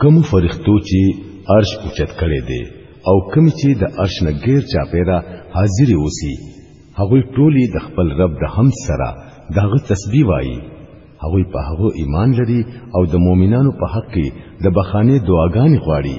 کوم فرښتو چې عرش اوچت کړي دي او کوم چې د عرش نه غیر چاپیرا حاضر اوسي هغه ټولي د خپل رب د حمد سره دغه تسبیح وایي هغه په هغه ایمان لري او د مؤمنانو په حق کې د بخانه دعاګانې غواړي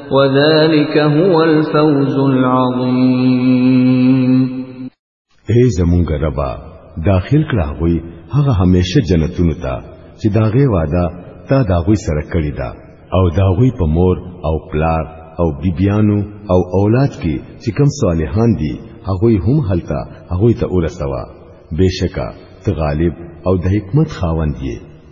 وذلك هو الفوز العظيم اے زمونږ ربا داخل کړه وي هغه همیشه جنتونو ته چې داغه وعده تا داغوی سره کړی دا او داغوی په مور او پلار او بیبیانو او اولاد کې چې کم صالحان دي هغه هم هلته هغه ته ورسوا بشکا ته غالب او د حکمت خاوند یې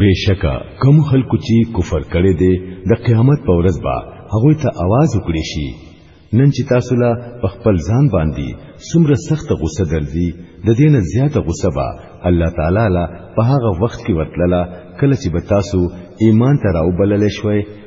بشکا کوم خلکو چې کفر کړي دي د قیامت په ورځ به هغه ته आवाज وکړي شي نن چې تاسو لا په خپل ځان باندې څومره سخت غوسه درځي د دې نه زیاته غوسه به الله تعالی لا په هغه وخت کې ورتلله کله چې به تاسو ایمان ته راوبلل شوي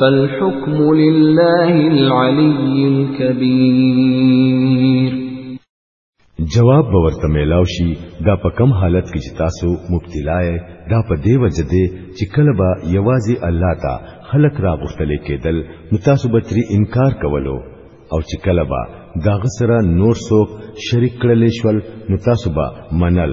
فالحكم لله العلي الكبير جواب به ورته میلاو شي دا په کم حالت کې چې تاسو مبتلا یې دا په دی وجه دی چې کله به یوازې الله ته خلق را غوښتل کېدل نو تاسو به تری انکار کولو او چې کله به دا غسره نور څوک شریک کړل شول نو تاسو به منل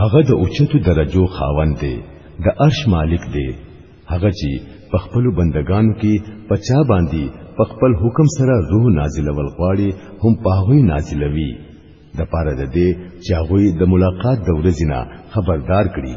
هغه د اوچتو درجو خاوند دی د عرش مالک دی هغه چې په خپل بندگانو کې پچا باندې په خپل حکم سره روح نازل ول غواړي هم پاغوي نازلوي د پاره د دې چې هغه د ملاقات د ورځې نه خبردار کړي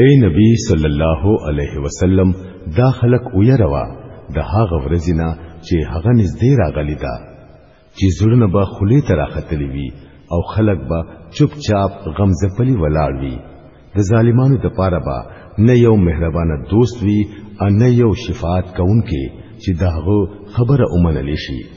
اے نبی صلی الله علیه وسلم دا خلق ويروا د هغه ورځې نه چې هغه نږدې راغلی دا چې زړونه به خلی ته راختلی وي او خلق به چپچاپ غمزپلی ولاړ وي د ظالمانو د پاره به نه یو مهربانه دوست وي او نه یو شفاعت کوونکې چې داغه خبره اومنل شي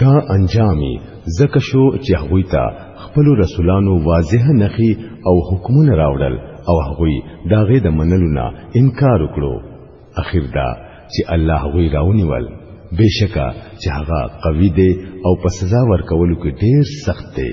دا انجامي زکه شو چې هغوی ته خپل رسولانو واضح نخي او حکمونه راوړل او هغوی داغه د منلو نه انکار وکړو اخر دا چې الله هغوی راونیول بشکا چې هغه قوي دی او په سزا ورکولو کې ډیر سخت دی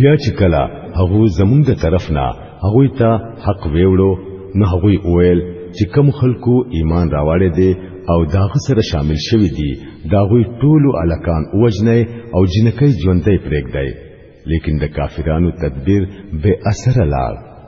بیا چې کله هغه زمونږ د طرف نه هغه ته حق ویوړو نو هغه وویل چې کم خلکو ایمان راوړې دي او داغه سره شامل شوی دي داغه ټولو الکان اوجنې او جنکې ژوندې پرېګ دی لیکن د کافرانو تدبیر به اثر لاړ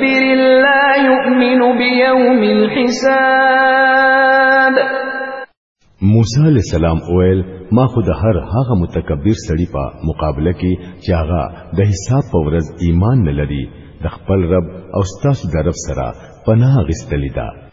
بر لا يؤمن بيوم الحساب موسی علی السلام اویل ما خو د هر هغه متکبر سړی په مقابله کې چې هغه د حساب په ورځ ایمان نه لري د خپل رب او ستاسو د رب سره پناه غستلی ده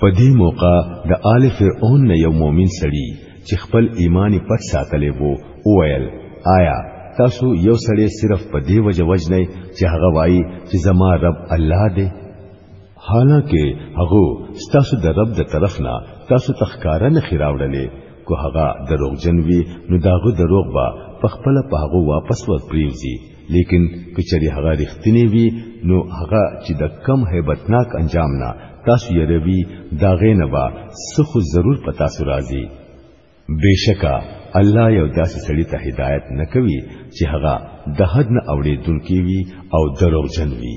په دې موقع د آل فرعون نه یو مؤمن سړي چې خپل ایمان پټ ساتلی وو وویل آیا تاسو یو سړی صرف په دې وجه وجنئ چې هغه وایي چې زما رب الله دی حالانکه هغه ستاسو د رب د طرف نه تاسو تخکاره نه خراوړلې کو هغه دروغجن وي نو داغه دروغ به په خپل پاغو واپس ورپریوزي لیکن کچری هغه رښتینی وي نو هغه چې د کم هیبتناک انجام نه تاسو یې روي دا غینه با سخو ضرور پتا سو راځي بشکا الله یو داسې سړی ته هدایت نکوي چې هغه د حد نه اوړې دونکي وي او دروغجن وي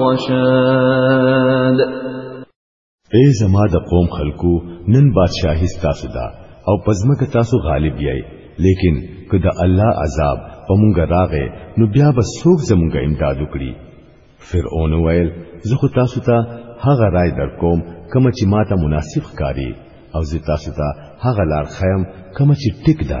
رشاد اے زما د قوم خلکو نن بادشاہي ستاسو ده او پزمکه تاسو غالب یی لیکن که د الله عذاب په مونږ راغې نو بیا به څوک زمونږ امداد وکړي فرعون ویل زه خو تاسو ته هغه رائے در کوم کوم چې ماته مناسب ښکاری او زه تاسو ته هغه لار خیم کوم چې ټیک ده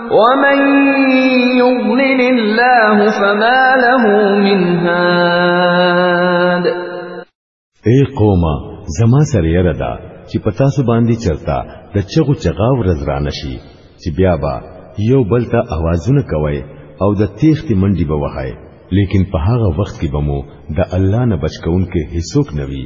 ومن يضلل الله فما له من هاد اے قومه زما سره یره ده چې په تاسو باندې چرتا د چغو چغا ورځ را نشي چې بیا به یو بل ته اوازونه کوي او د تیښتې منډي به وهاي لیکن په هغه وخت کې به مو د الله نه بچکون کې هیڅوک نوي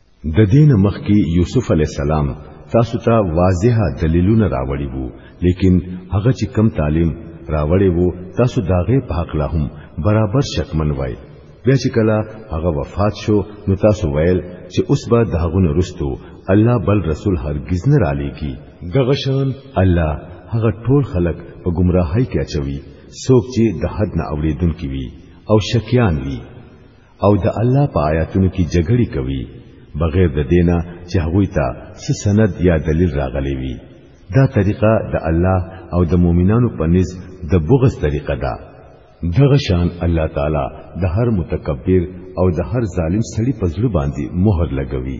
د دین مخکې یوسف علی السلام تاسو ته واضح دلیلونه راوړي وو لیکن هغه چې کم تعلیم راوړي وو تاسو داغه په حق لا هم برابر شکمن وای بیا چې کله هغه وفات شو نو تاسو ویل چې اوس به د هغه نرستو الله بل رسول هرگز نه را لېږي دغه شان الله هغه ټول خلق په گمراهۍ کې اچوي څوک چې د حد نه اوریدونکي وي او شکیان وي او د الله په آیاتونو کې جګړې کوي بغیر د دینه چې هغه ته څه سند یا دلیل راغلی وي دا طریقه د الله او د مؤمنانو په نس د بغض طریقه ده دغه شان الله تعالی د هر متکبر او د هر ظالم سړي په زړه باندې مهر لګوي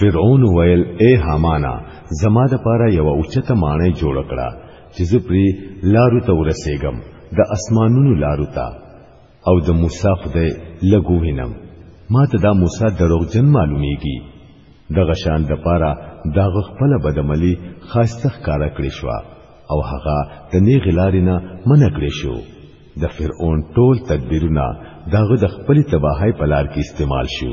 فرعون ویل اے حمانا زما د پاره یو اوچته مانه جوړ کړه چې زه پری لارو ته ورسېګم د اسمانونو لارو ته او د موسی خدای لګو وینم ما ته دا موسی دروغجن معلومیږي د غشان د پاره دا خپل بدعملی خاصه ښکار کړی شو او هغه د نیغ لارې نه منع کړی شو د فرعون ټول تدبیرونه داغه د خپل تباہی په لار کې استعمال شو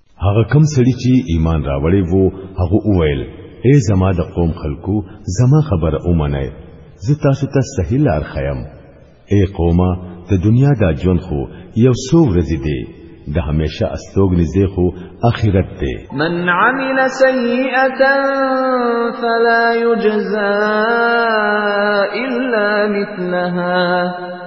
هغه کم سړي چې ایمان راوړی وو هغه وویل اے زما د قوم خلکو زما خبره اومنه زه تاسو ته صحیح لار خیم اے قومه د دنیا دا ژوند خو یو څو ورځې دی د همیشه استوګنې ځای خو اخرت دی من عمل سیئه فلا یجزا الا مثلها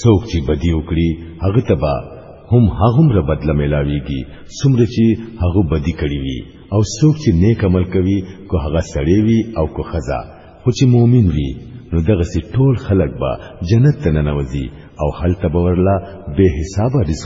څوک چې بدی وکړي هغه تبا هم هغه مر بدله ملاويږي څومره چې هغه بدی کړی وي او څوک چې نیک عمل کوي کو هغه سړی وي او کو خزا خو چې مؤمن وي نو دغه سي ټول خلق به جنت ته ننوځي او هلته به ورلا به حساب رزق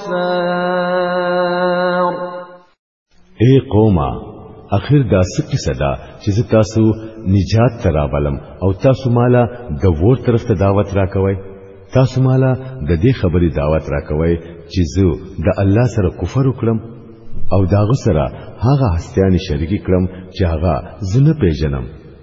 الكفار اے قوما اخر دا سکی صدا چې تاسو نجات تراولم او تاسو مالا د ور طرف ته دعوت راکوي تاسو مالا د دې خبرې دعوت راکوي چې زه د الله سره کفر وکړم او داغه سره هغه هستیانی شریکی کړم چې هغه زنه پیژنم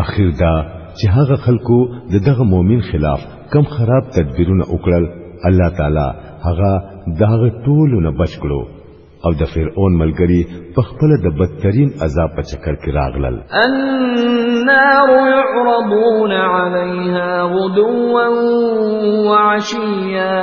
اخر دا چې هغه خلکو د دغه مؤمن خلاف کم خراب تدبیرونه وکړل الله تعالی هغه دغه ټولو نه بچ کړو او د فرعون ملګری په خپل د بدترین عذاب په چکر کې راغلل النار يعرضون عليها غدوا وعشيا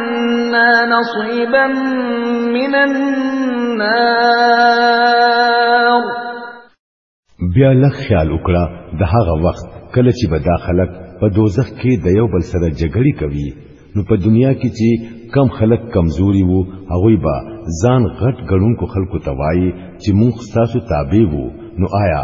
منا نصيبا من النار بیا لږ خیال وکړه د هغه وخت کله چې به دا خلک په دوزخ کې د یو بل سره جګړې کوي نو په دنیا کې چې کم خلک کمزوري وو هغه به ځان غټ غړونکو خلکو توای چې موږ تاسو تابع وو نو آیا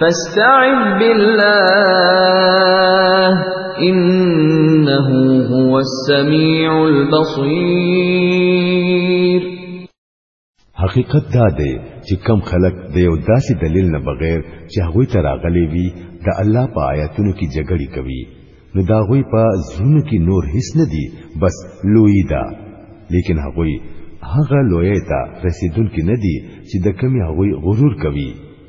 فاستعذ بالله انه هو السميع البصير حقیقت دا دی چې کم خلک د یو داسې دلیل نه بغیر چې هغه ته راغلي وي د الله په آیاتونو کې جګړې کوي نو دا غوي په زړونو کې نور هیڅ نه دی بس لوی دا لیکن هغه هغه لوی ته رسیدونکو نه دی چې د کمی هغه غرور کوي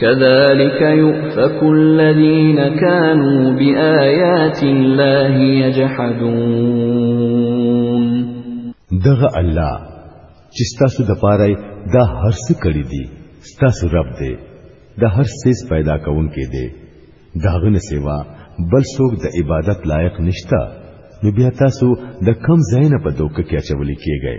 كذلك يؤفك الذين كانوا بآيات الله يجحدون دغه الله چې تاسو د پاره دا هر څه کړی دي تاسو رب دی د هر څه پیدا کون کې دی داغه نه سیوا بل څوک د عبادت لایق نشتا نو بیا تاسو د کم ځای نه په دوکه کې اچول کېږئ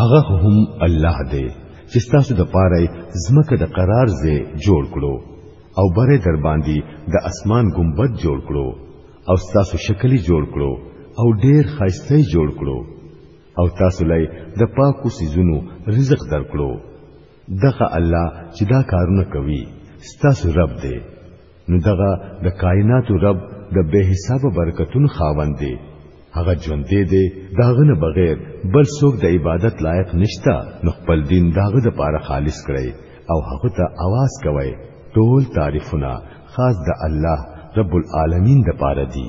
هغه هم الله دی چې تاسو د پاره زمکه د قرار ځای جوړ کړو او بره در باندې د اسمان ګمبد جوړ کړو او تاسو شکلی جوړ کړو او ډیر خاصته جوړ کړو او تاسو لای د پاکو سيزونو رزق درکړو دغه الله چې دا کارونه کوي ستاسو رب دی نو دغه د کائناتو رب د بے حساب برکتونو خاوند دی هغه ژوند دی دی داغه نه بغیر بل څوک د عبادت لایق نشتا نو خپل دین داغه د پاره خالص کړي او هغه ته आवाज کوي ټول تعریفونه خاص د الله رب العالمین د پاره دي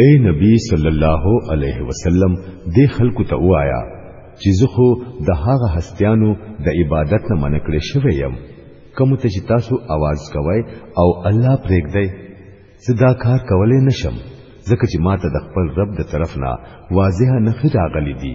اے نبی صلی الله علیه وسلم دې خلکو ته وایا چې زه خو د هغه هستیانو د عبادت نه منع کړی شوی یم کوم ته چې تاسو आवाज کوی او الله پرېږدی زه دا کار کولای نشم ځکه چې ماته د خپل رب د طرف نه واضح نه خې راغلی دی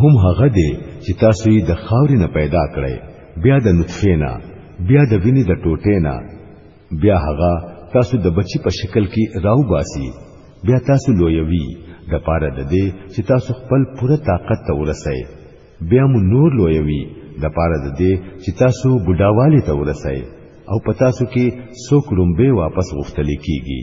هم هغه دی چې تاسو یې د خاورې نه پیدا کړئ بیا د نطفه نه بیا د وینې د ټوټې نه بیا هغه تاسو د بچی په شکل کې راو باسي بیا تاسو لویوي د پاره د دې چې تاسو خپل پوره طاقت ته ورسئ بیا مو نور لویوي د پاره د دې چې تاسو بډاوالي ته ورسئ او پتا سو کې څوک لومبه واپس غفتل کیږي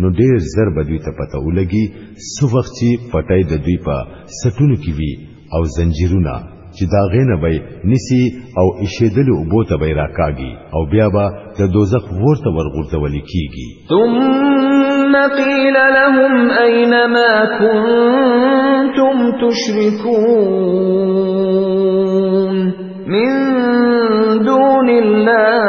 نو ډیر زر به دوی ته پته ولګي څو وخت چې پټای د دوی په سټونو کې وي او زنجیرونه چې دا غینه به نسی او اشیدل او بو ته به راکاږي او بیا به د دوزخ ورته ورغورځول کیږي ثم قیل لهم اين ما كنتم تشركون من دون الله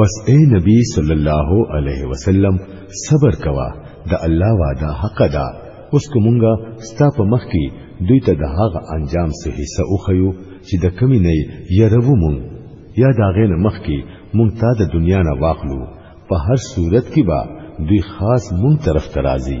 پس اے نبی صلی الله علیه وسلم صبر کوا د الله وعده حق ده اوس کومګه ستا په مخ کې دوی ته د هغه انجام سه حصہ اوخیو چې د کمی نه یرو مونږ یا دا غین مخ کې مونږ تا د دنیا نه واخلو په هر صورت کې با دوی خاص مونږ طرف ترازی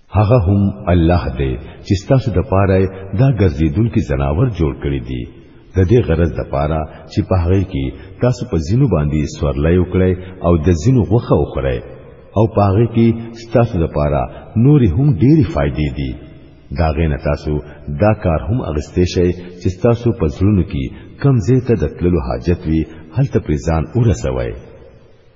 هغه هم الله دی چې ستاسو د پاره دا ګرځیدونکي زناور جوړ کړی دی د دې غرض د پاره چې په هغه کې تاسو په زینو باندې سورلای وکړی او د زینو غوخه وخورئ او په هغه کې ستاسو د پاره نورې هم ډېری فائدې دي دا غینه تاسو دا کار هم اغستې شئ چې تاسو په ځلونو کې کم زیاته د تللو حاجت وي هلته پریزان ورسوي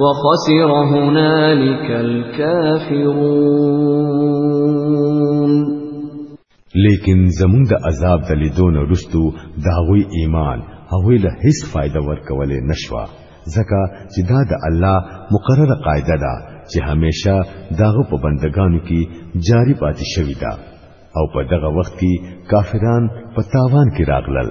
وخسر هنالك الكافرون لیکن زمون د عذاب د لیدون رستو داوی ایمان هغه له هیڅ فائدہ ورکولې نشوا ځکه چې دا د الله مقرره قاعده ده چې همیشه داغه په بندگانو کې جاری پاتې شوی ده او په دغه وخت کې کافران په تاوان کې راغلل